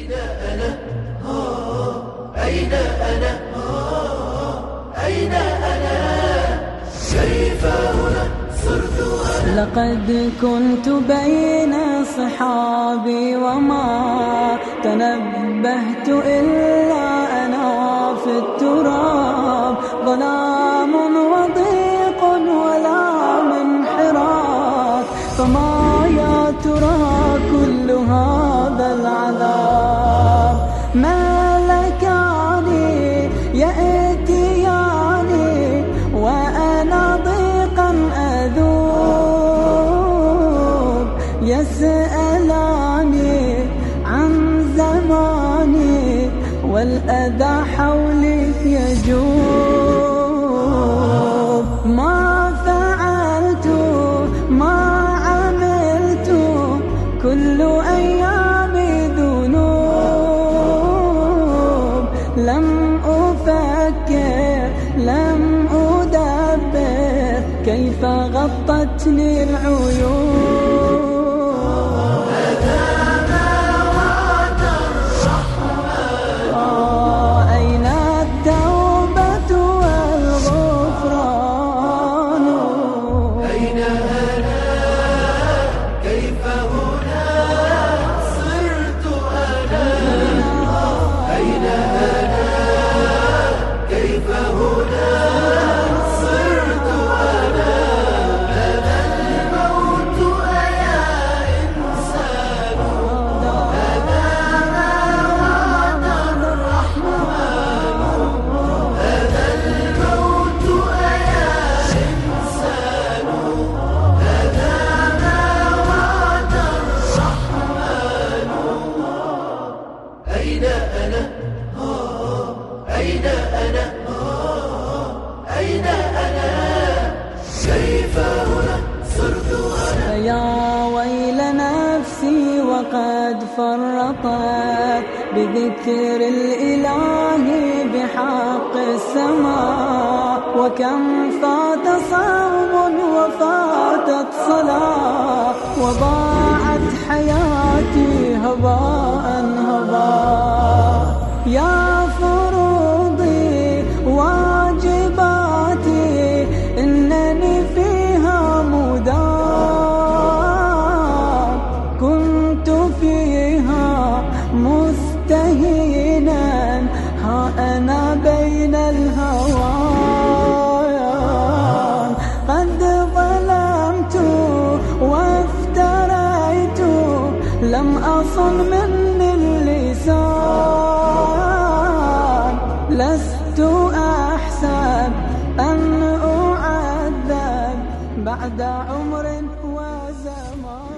أين أنا؟ أين أنا؟ أين أنا؟ كيف هنا؟ صرت أنا. لقد كنت بين صحابي وما تنبهت إلا أنا في التراب. ظلام وضيق ولا من حراك فما يا ترى يسألاني عن زماني والأذى حولي يجوب ما فعلت ما عملت كل أيامي ذنوب. لم أفكر لم أدبر كيف غطتني العيون أين أنا؟ أين أنا؟ أين أنا؟ كيف هنا؟ صرت أنا. فيا ويل نفسي وقد فرطت بذكر الإله بحق السماء وكم فات صوم وفاتت صلاة. مستهينا ها أنا بين الهوان. قد ظلمت وافتريت لم أصن مني اللسان. لست أحسب أن أعذب بعد عمر وزمان.